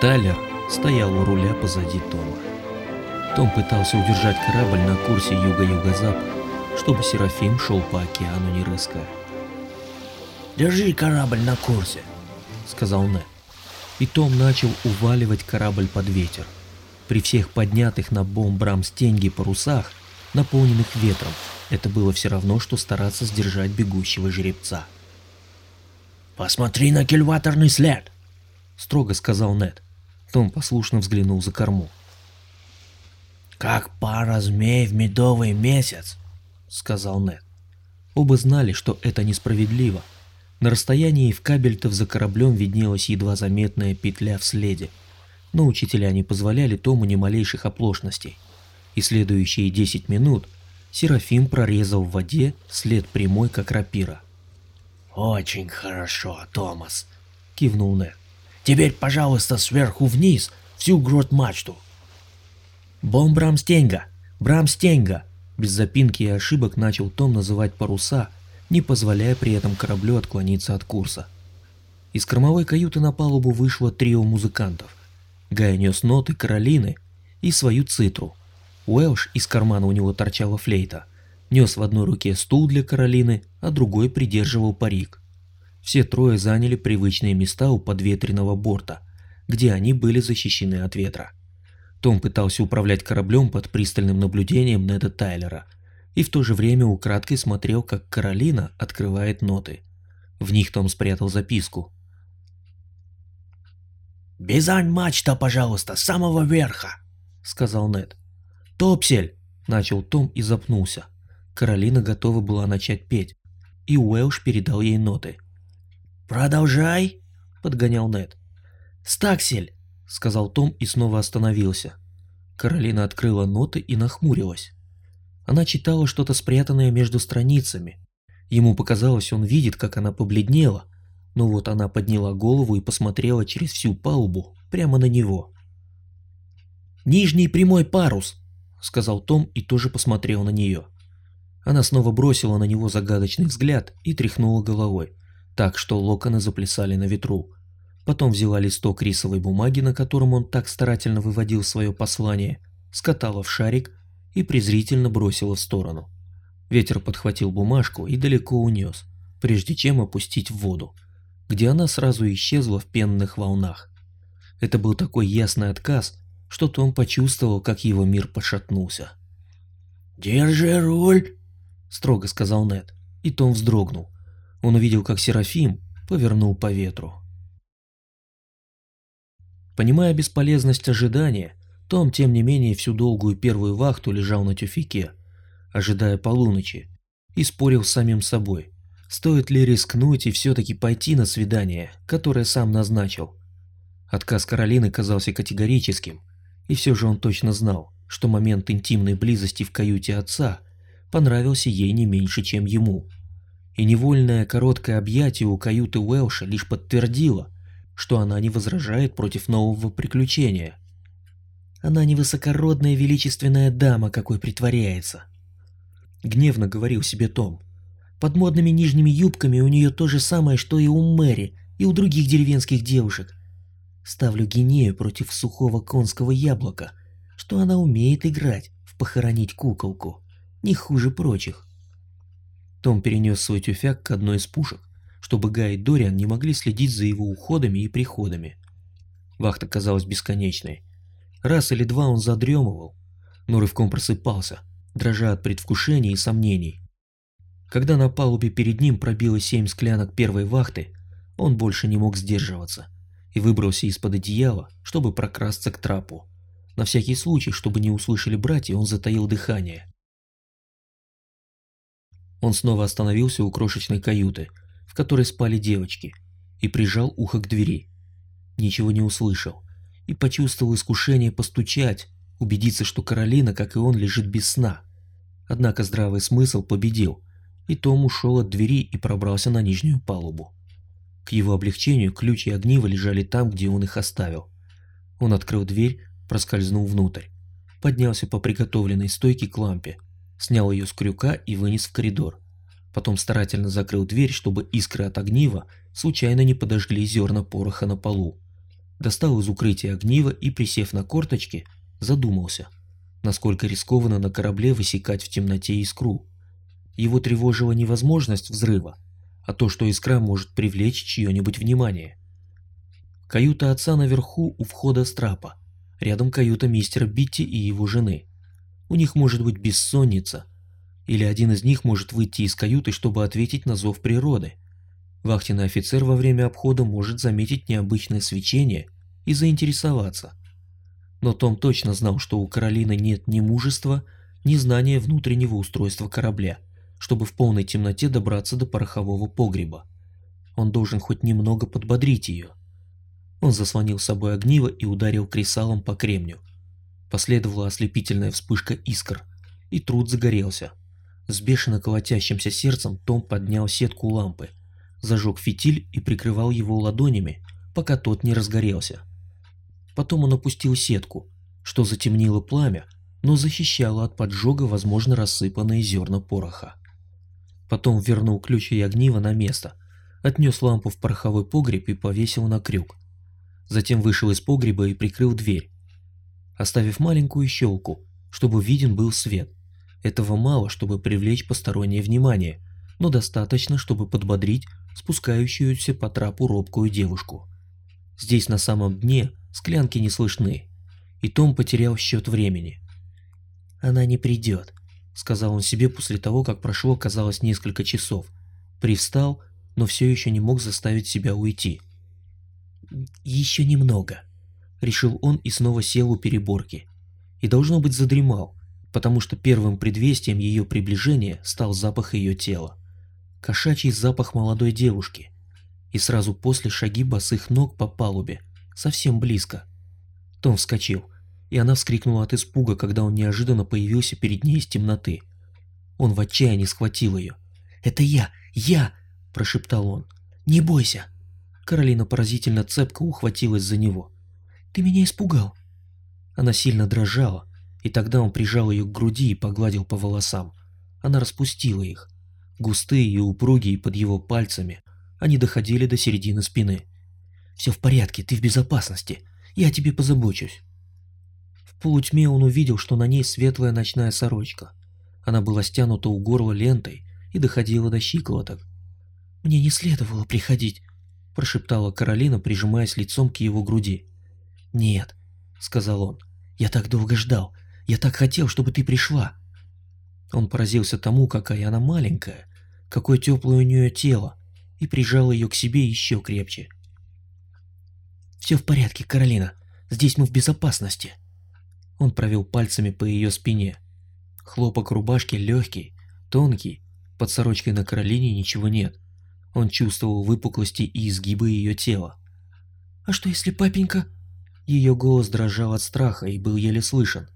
Тайлер стоял у руля позади Тома. Том пытался удержать корабль на курсе юга-юго-запад, чтобы Серафим шел по океану не рыская. «Держи корабль на курсе», — сказал Нед. И Том начал уваливать корабль под ветер. При всех поднятых на бомбрам стенги парусах, наполненных ветром, это было все равно, что стараться сдержать бегущего жеребца. «Посмотри на кильваторный след!» — строго сказал Нед. Том послушно взглянул за корму. «Как пара змей в медовый месяц», — сказал Нед. Оба знали, что это несправедливо. На расстоянии в кабельтов за кораблем виднелась едва заметная петля в следе, но учителя не позволяли Тому ни малейших оплошностей. И следующие 10 минут Серафим прорезал в воде след прямой, как рапира. «Очень хорошо, Томас», — кивнул Нед. «Теперь, пожалуйста, сверху вниз, всю грот-мачту». «Бом Брамстенга! Брамстенга!» Без запинки и ошибок начал Том называть паруса, не позволяя при этом кораблю отклониться от курса. Из кормовой каюты на палубу вышло трио музыкантов. Гай нес ноты Каролины и свою цитру. Уэлш из кармана у него торчала флейта. Нес в одной руке стул для Каролины, а другой придерживал парик. Все трое заняли привычные места у подветренного борта, где они были защищены от ветра. Том пытался управлять кораблем под пристальным наблюдением Неда Тайлера и в то же время украдкой смотрел, как Каролина открывает ноты. В них Том спрятал записку. «Бизань мачта, пожалуйста, с самого верха», — сказал Нед. «Топсель!» — начал Том и запнулся. Каролина готова была начать петь, и Уэлш передал ей ноты. «Продолжай!» — подгонял Нед. «Стаксель!» — сказал Том и снова остановился. Каролина открыла ноты и нахмурилась. Она читала что-то спрятанное между страницами. Ему показалось, он видит, как она побледнела, но вот она подняла голову и посмотрела через всю палубу прямо на него. «Нижний прямой парус», — сказал Том и тоже посмотрел на нее. Она снова бросила на него загадочный взгляд и тряхнула головой, так что локоны заплясали на ветру. Потом взяла листок рисовой бумаги, на котором он так старательно выводил свое послание, скатала в шарик и презрительно бросила в сторону. Ветер подхватил бумажку и далеко унес, прежде чем опустить в воду, где она сразу исчезла в пенных волнах. Это был такой ясный отказ, что Том почувствовал, как его мир пошатнулся. «Держи руль!» — строго сказал Нед, и Том вздрогнул. Он увидел, как Серафим повернул по ветру. Понимая бесполезность ожидания, Том, тем не менее, всю долгую первую вахту лежал на тюфике, ожидая полуночи, и спорил с самим собой, стоит ли рискнуть и все-таки пойти на свидание, которое сам назначил. Отказ Каролины казался категорическим, и все же он точно знал, что момент интимной близости в каюте отца понравился ей не меньше, чем ему. И невольное короткое объятие у каюты Уэлша лишь подтвердило, что она не возражает против нового приключения. Она не высокородная величественная дама, какой притворяется. Гневно говорил себе Том. Под модными нижними юбками у нее то же самое, что и у Мэри, и у других деревенских девушек. Ставлю Гинею против сухого конского яблока, что она умеет играть в похоронить куколку, не хуже прочих. Том перенес свой тюфяк к одной из пушек чтобы Гай и Дориан не могли следить за его уходами и приходами. Вахта казалась бесконечной. Раз или два он задремывал, но рывком просыпался, дрожа от предвкушения и сомнений. Когда на палубе перед ним пробило семь склянок первой вахты, он больше не мог сдерживаться и выбрался из-под одеяла, чтобы прокрасться к трапу. На всякий случай, чтобы не услышали братья, он затаил дыхание. Он снова остановился у крошечной каюты, в которой спали девочки, и прижал ухо к двери. Ничего не услышал и почувствовал искушение постучать, убедиться, что Каролина, как и он, лежит без сна. Однако здравый смысл победил, и Том ушел от двери и пробрался на нижнюю палубу. К его облегчению ключ и огниво лежали там, где он их оставил. Он открыл дверь, проскользнул внутрь, поднялся по приготовленной стойке к лампе, снял ее с крюка и вынес в коридор. Потом старательно закрыл дверь, чтобы искры от огнива случайно не подожгли зерна пороха на полу. достал из укрытия огниво и, присев на корточки, задумался, насколько рискованно на корабле высекать в темноте искру. Его тревожила невозможность взрыва, а то, что искра может привлечь чье-нибудь внимание. Каюта отца наверху у входа с трапа, рядом каюта мистера Битти и его жены. У них может быть бессонница, или один из них может выйти из каюты, чтобы ответить на зов природы. Вахтенный офицер во время обхода может заметить необычное свечение и заинтересоваться. Но Том точно знал, что у Каролины нет ни мужества, ни знания внутреннего устройства корабля чтобы в полной темноте добраться до порохового погреба. Он должен хоть немного подбодрить ее. Он заслонил собой огниво и ударил кресалом по кремню. Последовала ослепительная вспышка искр, и труд загорелся. С бешено колотящимся сердцем Том поднял сетку лампы, зажег фитиль и прикрывал его ладонями, пока тот не разгорелся. Потом он опустил сетку, что затемнило пламя, но защищало от поджога возможно рассыпанные зерна пороха. Потом вернул ключ и огниво на место, отнес лампу в пороховой погреб и повесил на крюк. Затем вышел из погреба и прикрыл дверь, оставив маленькую щелку, чтобы виден был свет. Этого мало, чтобы привлечь постороннее внимание, но достаточно, чтобы подбодрить спускающуюся по трапу робкую девушку. Здесь на самом дне склянки не слышны, и Том потерял счет времени. «Она не придет», сказал он себе после того, как прошло, казалось, несколько часов. Привстал, но все еще не мог заставить себя уйти. «Еще немного», — решил он и снова сел у переборки. И должно быть задремал, потому что первым предвестием ее приближения стал запах ее тела. Кошачий запах молодой девушки. И сразу после шаги босых ног по палубе, совсем близко. Том вскочил и она вскрикнула от испуга, когда он неожиданно появился перед ней из темноты. Он в отчаянии схватил ее. «Это я! Я!» – прошептал он. «Не бойся!» Каролина поразительно цепко ухватилась за него. «Ты меня испугал!» Она сильно дрожала, и тогда он прижал ее к груди и погладил по волосам. Она распустила их. Густые и упругие под его пальцами, они доходили до середины спины. «Все в порядке, ты в безопасности. Я тебе позабочусь». В полутьме он увидел, что на ней светлая ночная сорочка. Она была стянута у горла лентой и доходила до щиколоток. «Мне не следовало приходить», – прошептала Каролина, прижимаясь лицом к его груди. «Нет», – сказал он, – «я так долго ждал. Я так хотел, чтобы ты пришла». Он поразился тому, какая она маленькая, какое теплое у нее тело, и прижал ее к себе еще крепче. «Все в порядке, Каролина. Здесь мы в безопасности», он провел пальцами по ее спине. Хлопок рубашки легкий, тонкий, под сорочкой на Каролине ничего нет. Он чувствовал выпуклости и изгибы ее тела. «А что если папенька...» Ее голос дрожал от страха и был еле слышен.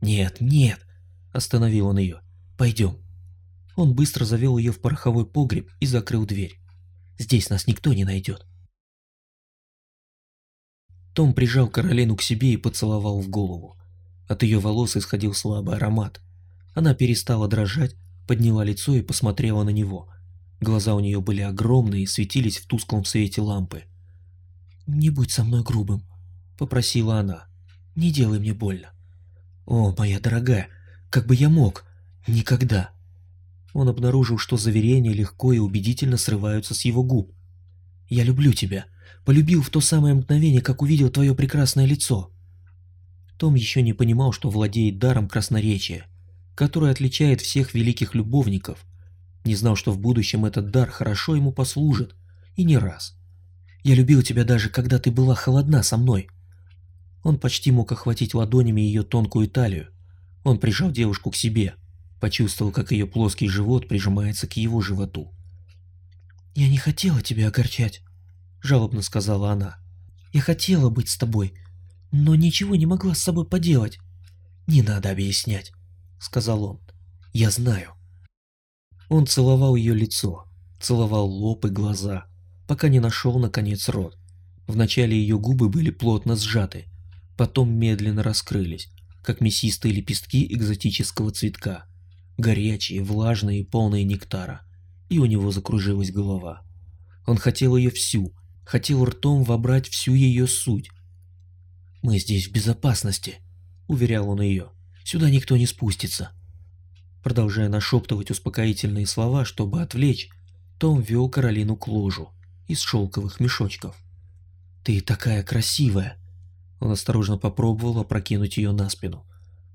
«Нет, нет!» – остановил он ее. «Пойдем». Он быстро завел ее в пороховой погреб и закрыл дверь. «Здесь нас никто не найдет». Том прижал Каролину к себе и поцеловал в голову. От ее волос исходил слабый аромат. Она перестала дрожать, подняла лицо и посмотрела на него. Глаза у нее были огромные и светились в тусклом свете лампы. «Не будь со мной грубым», — попросила она. «Не делай мне больно». «О, моя дорогая, как бы я мог? Никогда». Он обнаружил, что заверения легко и убедительно срываются с его губ. «Я люблю тебя. Полюбил в то самое мгновение, как увидел твое прекрасное лицо. Том еще не понимал, что владеет даром красноречия, который отличает всех великих любовников. Не знал, что в будущем этот дар хорошо ему послужит, и не раз. «Я любил тебя даже, когда ты была холодна со мной». Он почти мог охватить ладонями ее тонкую талию. Он прижал девушку к себе, почувствовал, как ее плоский живот прижимается к его животу. «Я не хотела тебя огорчать», — жалобно сказала она. «Я хотела быть с тобой, но ничего не могла с собой поделать. «Не надо объяснять», — сказал он. «Я знаю». Он целовал ее лицо, целовал лоб и глаза, пока не нашел, наконец, рот. Вначале ее губы были плотно сжаты, потом медленно раскрылись, как мясистые лепестки экзотического цветка, горячие, влажные и полные нектара, и у него закружилась голова. Он хотел ее всю, хотел ртом вобрать всю ее суть, «Мы здесь в безопасности», — уверял он ее. «Сюда никто не спустится». Продолжая нашептывать успокоительные слова, чтобы отвлечь, Том вел Каролину к ложу из шелковых мешочков. «Ты такая красивая!» Он осторожно попробовал опрокинуть ее на спину.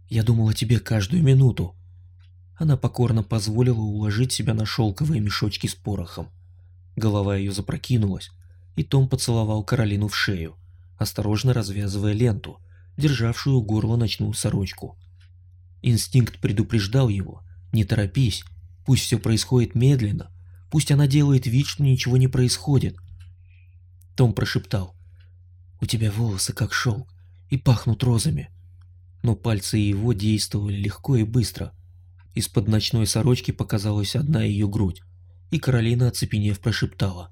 «Я думал о тебе каждую минуту». Она покорно позволила уложить себя на шелковые мешочки с порохом. Голова ее запрокинулась, и Том поцеловал Каролину в шею, осторожно развязывая ленту, державшую у ночную сорочку. Инстинкт предупреждал его, не торопись, пусть все происходит медленно, пусть она делает вид, что ничего не происходит. Том прошептал, у тебя волосы как шелк и пахнут розами. Но пальцы его действовали легко и быстро. Из-под ночной сорочки показалась одна ее грудь, и Каролина, оцепенев, прошептала.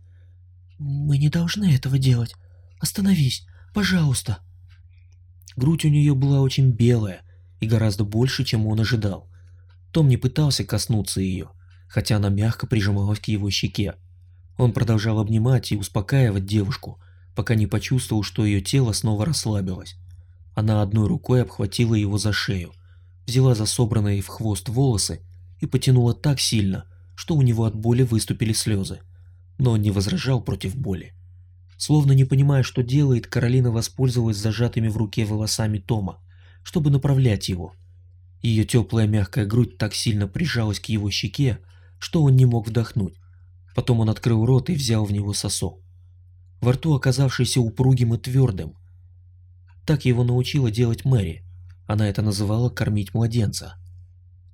«Мы не должны этого делать. Остановись, пожалуйста». Грудь у нее была очень белая и гораздо больше, чем он ожидал. Том не пытался коснуться ее, хотя она мягко прижималась к его щеке. Он продолжал обнимать и успокаивать девушку, пока не почувствовал, что ее тело снова расслабилось. Она одной рукой обхватила его за шею, взяла за собранные в хвост волосы и потянула так сильно, что у него от боли выступили слезы. Но он не возражал против боли. Словно не понимая, что делает, Каролина воспользовалась зажатыми в руке волосами Тома, чтобы направлять его. Ее теплая мягкая грудь так сильно прижалась к его щеке, что он не мог вдохнуть. Потом он открыл рот и взял в него сосок во рту оказавшийся упругим и твердым. Так его научила делать Мэри. Она это называла кормить младенца.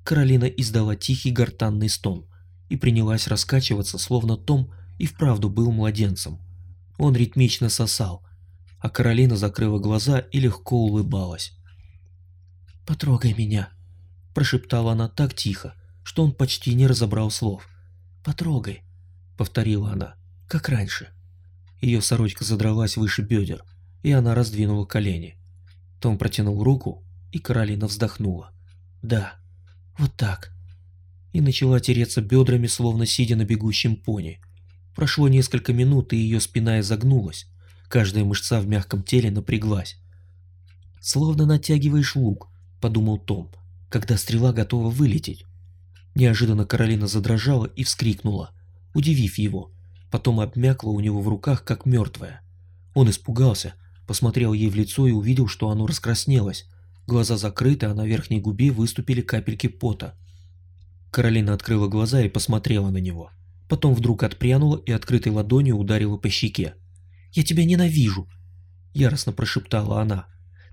Каролина издала тихий гортанный стон и принялась раскачиваться, словно Том и вправду был младенцем. Он ритмично сосал, а Каролина закрыла глаза и легко улыбалась. «Потрогай меня», – прошептала она так тихо, что он почти не разобрал слов. «Потрогай», – повторила она, – «как раньше». Ее сорочка задралась выше бедер, и она раздвинула колени. Том протянул руку, и Каролина вздохнула. «Да, вот так». И начала тереться бедрами, словно сидя на бегущем пони. Прошло несколько минут, и ее спина изогнулась. Каждая мышца в мягком теле напряглась. «Словно натягиваешь лук», — подумал Том, когда стрела готова вылететь. Неожиданно Каролина задрожала и вскрикнула, удивив его потом обмякла у него в руках, как мертвая. Он испугался, посмотрел ей в лицо и увидел, что оно раскраснелось. Глаза закрыты, а на верхней губе выступили капельки пота. Каролина открыла глаза и посмотрела на него. Потом вдруг отпрянула и открытой ладонью ударила по щеке. «Я тебя ненавижу!» Яростно прошептала она.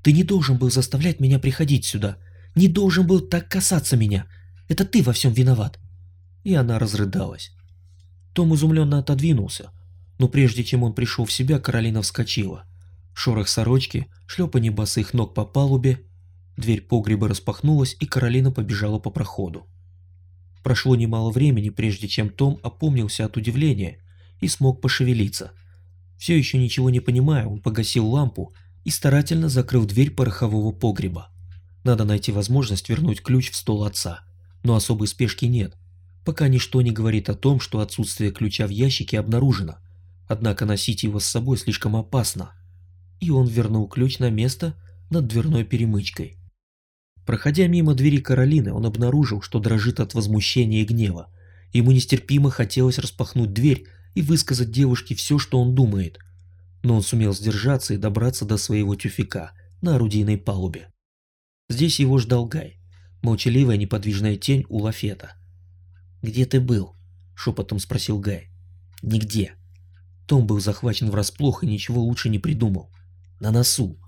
«Ты не должен был заставлять меня приходить сюда. Не должен был так касаться меня. Это ты во всем виноват!» И она разрыдалась. Том изумленно отодвинулся, но прежде чем он пришел в себя, Каролина вскочила. Шорох сорочки, шлепанье босых ног по палубе, дверь погреба распахнулась, и Каролина побежала по проходу. Прошло немало времени, прежде чем Том опомнился от удивления и смог пошевелиться. Все еще ничего не понимая, он погасил лампу и старательно закрыл дверь порохового погреба. Надо найти возможность вернуть ключ в стол отца, но особой спешки нет – пока ничто не говорит о том, что отсутствие ключа в ящике обнаружено, однако носить его с собой слишком опасно. И он вернул ключ на место над дверной перемычкой. Проходя мимо двери Каролины, он обнаружил, что дрожит от возмущения и гнева. Ему нестерпимо хотелось распахнуть дверь и высказать девушке все, что он думает. Но он сумел сдержаться и добраться до своего тюфика на орудийной палубе. Здесь его ждал Гай, молчаливая неподвижная тень у лафета. «Где ты был?» — шепотом спросил Гай. «Нигде». Том был захвачен врасплох и ничего лучше не придумал. «На носу».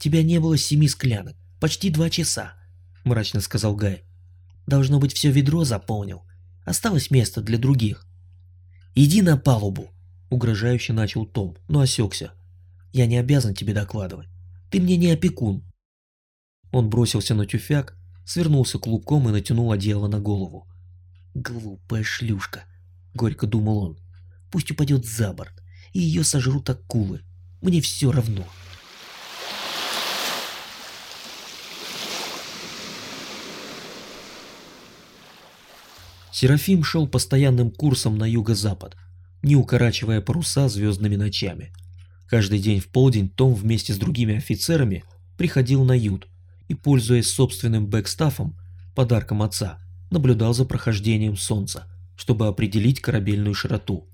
«Тебя не было семи склянок. Почти два часа», — мрачно сказал Гай. «Должно быть, все ведро заполнил. Осталось место для других». «Иди на палубу», — угрожающе начал Том, но осекся. «Я не обязан тебе докладывать. Ты мне не опекун». Он бросился на тюфяк, свернулся клубком и натянул одеяло на голову. Глупая шлюшка, горько думал он. Пусть упадет за борт, и ее сожрут акулы. Мне все равно. Серафим шел постоянным курсом на юго-запад, не укорачивая паруса звездными ночами. Каждый день в полдень Том вместе с другими офицерами приходил на ют и, пользуясь собственным бэкстафом, подарком отца, наблюдал за прохождением Солнца, чтобы определить корабельную широту.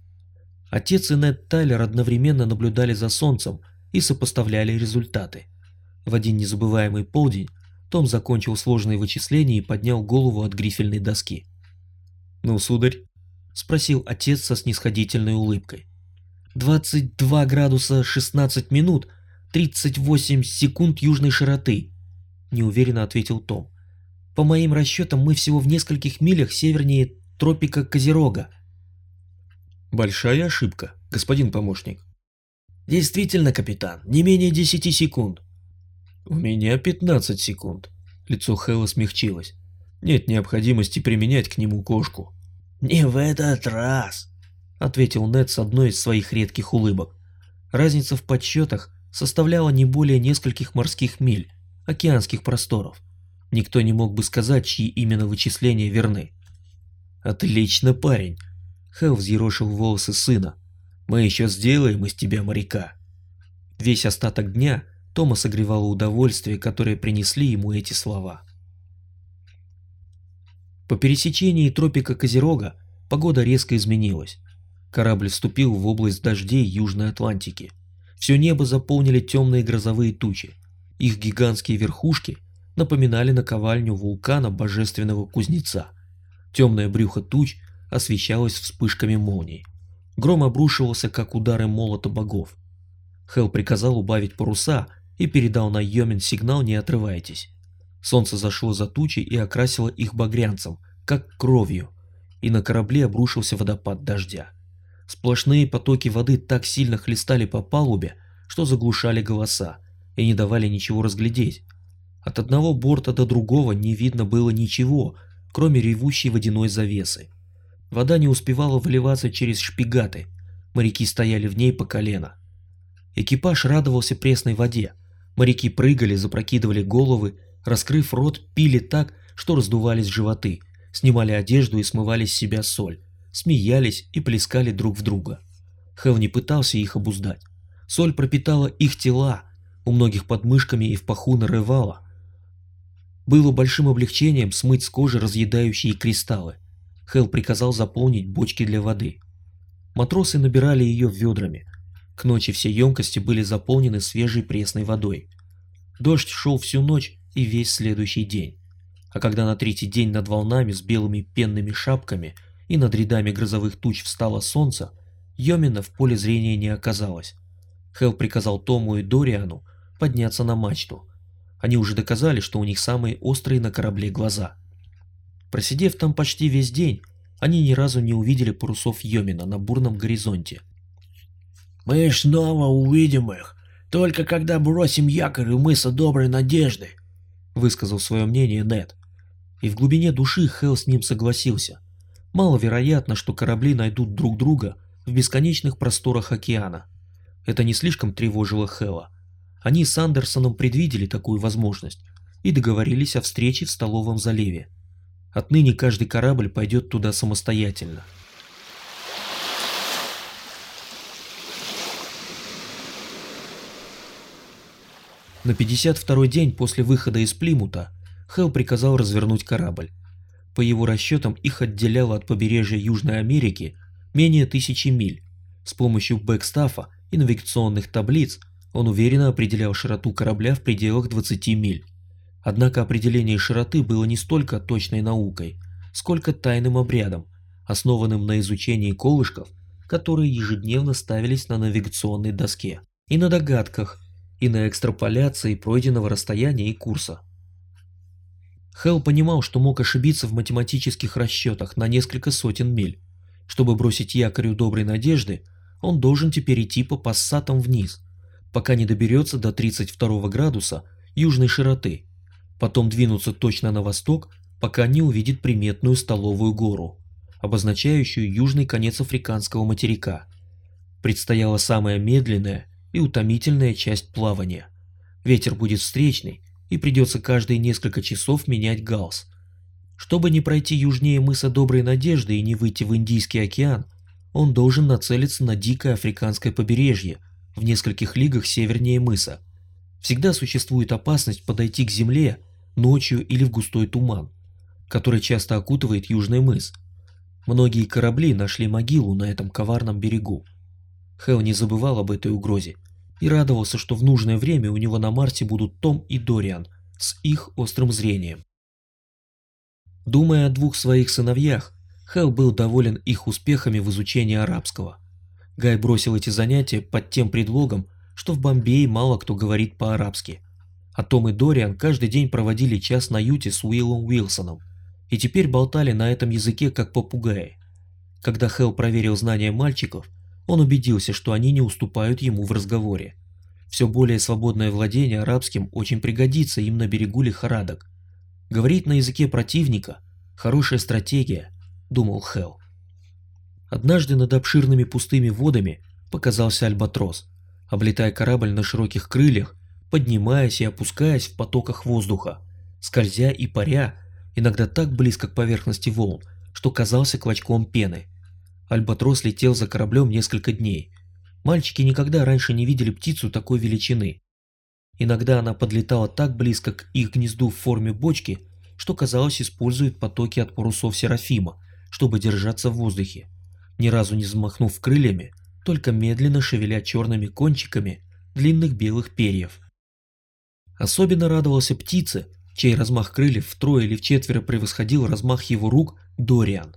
Отец и Нед Тайлер одновременно наблюдали за Солнцем и сопоставляли результаты. В один незабываемый полдень том закончил сложные вычисления и поднял голову от грифельной доски. «Ну, сударь?» – спросил отец со снисходительной улыбкой. «22 градуса 16 минут 38 секунд южной широты», – неуверенно ответил Том. «По моим расчетам, мы всего в нескольких милях севернее тропика Козерога». «Большая ошибка, господин помощник». «Действительно, капитан, не менее 10 секунд». «У меня 15 секунд». Лицо Хэлла смягчилось. «Нет необходимости применять к нему кошку». «Не в этот раз», — ответил Нед с одной из своих редких улыбок. Разница в подсчетах составляла не более нескольких морских миль, океанских просторов. Никто не мог бы сказать, чьи именно вычисления верны. «Отлично, парень!» Хелл взъерошил волосы сына. «Мы еще сделаем из тебя моряка!» Весь остаток дня Тома согревало удовольствие, которое принесли ему эти слова. По пересечении тропика Козерога погода резко изменилась. Корабль вступил в область дождей Южной Атлантики. Все небо заполнили темные грозовые тучи. Их гигантские верхушки напоминали наковальню вулкана божественного кузнеца. Темное брюхо туч освещалось вспышками молний. Гром обрушивался, как удары молота богов. Хел приказал убавить паруса и передал на Йомин сигнал «Не отрывайтесь». Солнце зашло за тучи и окрасило их багрянцем, как кровью, и на корабле обрушился водопад дождя. Сплошные потоки воды так сильно хлестали по палубе, что заглушали голоса и не давали ничего разглядеть. От одного борта до другого не видно было ничего, кроме ревущей водяной завесы. Вода не успевала выливаться через шпигаты, моряки стояли в ней по колено. Экипаж радовался пресной воде, Моряки прыгали, запрокидывали головы, раскрыв рот, пили так, что раздувались животы, снимали одежду и смывали с себя соль, смеялись и плескали друг в друга. Хев не пытался их обуздать. Соль пропитала их тела, у многих под мышками и в паху нарывала. Было большим облегчением смыть с кожи разъедающие кристаллы. Хел приказал заполнить бочки для воды. Матросы набирали ее ведрами, к ночи все емкости были заполнены свежей пресной водой. Дождь шел всю ночь и весь следующий день. А когда на третий день над волнами с белыми пенными шапками и над рядами грозовых туч встало солнце, Йомина в поле зрения не оказалось. Хелл приказал Тому и Дориану подняться на мачту. Они уже доказали, что у них самые острые на корабле глаза. Просидев там почти весь день, они ни разу не увидели парусов Йомина на бурном горизонте. Мы снова увидим их, только когда бросим якорь у мыса Доброй Надежды, высказал свое мнение Нед. И в глубине души Хелл с ним согласился. Маловероятно, что корабли найдут друг друга в бесконечных просторах океана. Это не слишком тревожило Хэлла. Они с Андерсоном предвидели такую возможность и договорились о встрече в столовом заливе. Отныне каждый корабль пойдет туда самостоятельно. На 52-й день после выхода из Плимута Хелл приказал развернуть корабль. По его расчетам их отделяло от побережья Южной Америки менее тысячи миль. С помощью бэкстафа и навигационных таблиц он уверенно определял широту корабля в пределах 20 миль. Однако определение широты было не столько точной наукой, сколько тайным обрядом, основанным на изучении колышков, которые ежедневно ставились на навигационной доске, и на догадках, и на экстраполяции пройденного расстояния и курса. Хелл понимал, что мог ошибиться в математических расчетах на несколько сотен миль. Чтобы бросить якорь у доброй надежды, он должен теперь идти по пассатам вниз, пока не доберется до 32 градуса южной широты, потом двинуться точно на восток, пока не увидит приметную столовую гору, обозначающую южный конец африканского материка. Предстояла самая медленная и утомительная часть плавания. Ветер будет встречный, и придется каждые несколько часов менять галс. Чтобы не пройти южнее мыса Доброй Надежды и не выйти в Индийский океан, он должен нацелиться на дикое африканское побережье в нескольких лигах севернее мыса. Всегда существует опасность подойти к земле ночью или в густой туман, который часто окутывает южный мыс. Многие корабли нашли могилу на этом коварном берегу. Хэл не забывал об этой угрозе и радовался, что в нужное время у него на Марсе будут Том и Дориан с их острым зрением. Думая о двух своих сыновьях, Хэл был доволен их успехами в изучении арабского. Гай бросил эти занятия под тем предлогом, что в Бомбее мало кто говорит по-арабски. А Том и Дориан каждый день проводили час на юте с Уиллом Уилсоном и теперь болтали на этом языке как попугаи. Когда Хэл проверил знания мальчиков, он убедился, что они не уступают ему в разговоре. Все более свободное владение арабским очень пригодится им на берегу лихорадок. Говорить на языке противника – хорошая стратегия, думал Хэл. Однажды над обширными пустыми водами показался альбатрос, облетая корабль на широких крыльях, поднимаясь и опускаясь в потоках воздуха, скользя и паря, иногда так близко к поверхности волн, что казался клочком пены. Альбатрос летел за кораблем несколько дней. Мальчики никогда раньше не видели птицу такой величины. Иногда она подлетала так близко к их гнезду в форме бочки, что казалось использует потоки от парусов Серафима, чтобы держаться в воздухе. Ни разу не взмахнув крыльями, только медленно шевеля черными кончиками длинных белых перьев. Особенно радовался птице, чей размах крыльев втрое или вчетверо превосходил размах его рук Дориан.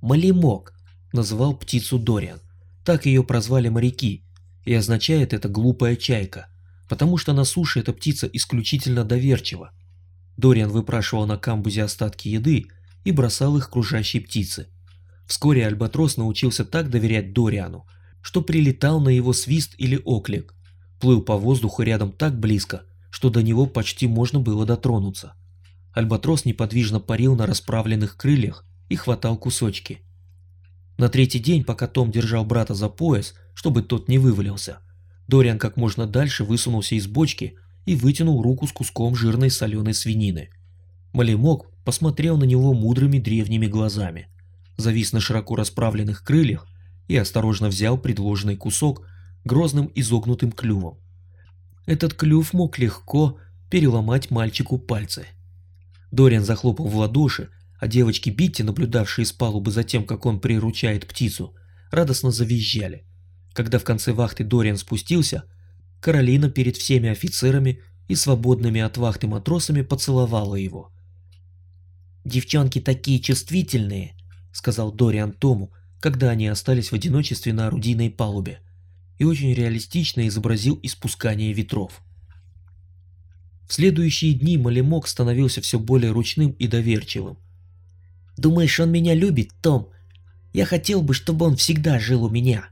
Малимок называл птицу Дориан. Так ее прозвали моряки, и означает это глупая чайка, потому что на суше эта птица исключительно доверчива. Дориан выпрашивал на камбузе остатки еды и бросал их кружащей птице. Вскоре Альбатрос научился так доверять Дориану, что прилетал на его свист или оклик, плыл по воздуху рядом так близко, что до него почти можно было дотронуться. Альбатрос неподвижно парил на расправленных крыльях и хватал кусочки. На третий день, пока Том держал брата за пояс, чтобы тот не вывалился, Дориан как можно дальше высунулся из бочки и вытянул руку с куском жирной соленой свинины. Малимок посмотрел на него мудрыми древними глазами, завис на широко расправленных крыльях и осторожно взял предложенный кусок грозным изогнутым клювом. Этот клюв мог легко переломать мальчику пальцы. Дориан захлопал в ладоши, а девочки Битти, наблюдавшие с палубы за тем, как он приручает птицу, радостно завизжали. Когда в конце вахты Дориан спустился, Каролина перед всеми офицерами и свободными от вахты матросами поцеловала его. «Девчонки такие чувствительные», — сказал Дориан Тому, когда они остались в одиночестве на орудийной палубе, и очень реалистично изобразил испускание ветров. В следующие дни Малимок становился все более ручным и доверчивым. Думаешь, он меня любит, Том? Я хотел бы, чтобы он всегда жил у меня.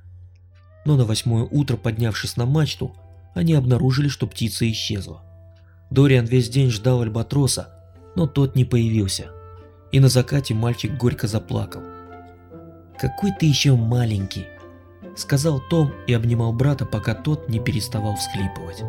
Но на восьмое утро, поднявшись на мачту, они обнаружили, что птица исчезла. Дориан весь день ждал Альбатроса, но тот не появился. И на закате мальчик горько заплакал. «Какой ты еще маленький!» — сказал Том и обнимал брата, пока тот не переставал всхлипывать.